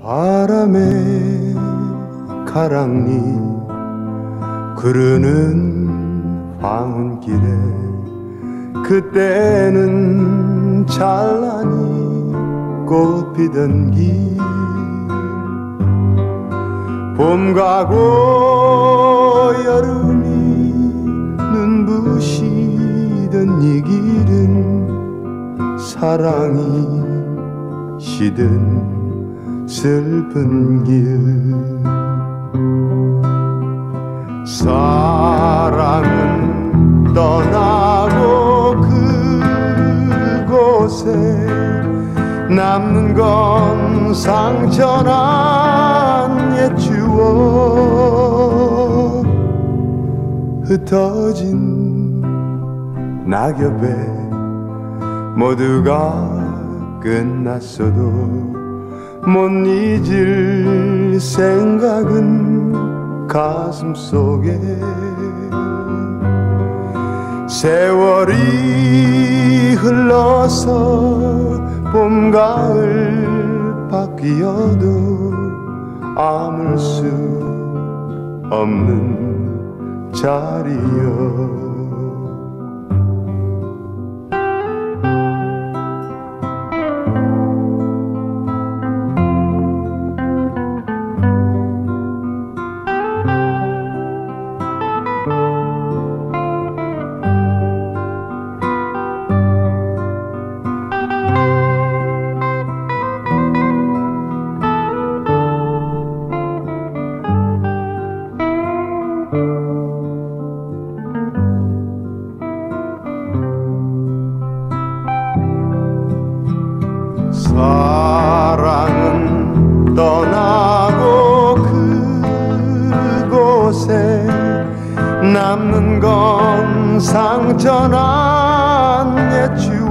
바람에 가랑니 그르는 황혼길에 그때는 찬란히 꽃 피던 길. 봄 가고 여름 사랑이 시든 슬픈 길. 사랑은 떠나고 그곳에 남는 건 상처난 옛 추억. 흩어진 낙엽에 모두가 끝났어도 못 잊을 생각은 가슴 속에. 세월이 흘러서 봄 가을 바뀌어도 아물 수 없는 자리여 남는 건 상처난 옛 추억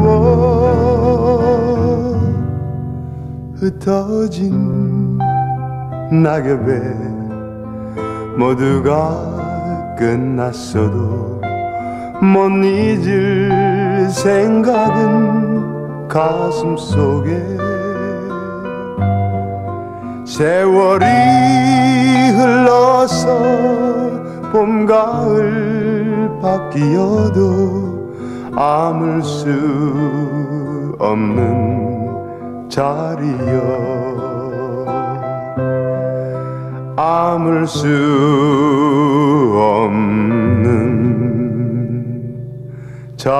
흩어진 낙엽에 모두가 끝났어도 못 잊을 생각은 가슴 속에 세월이 흘러서 봄 가을 바뀌어도 아물 수 없는 자리여. 아물 수 없는 자리여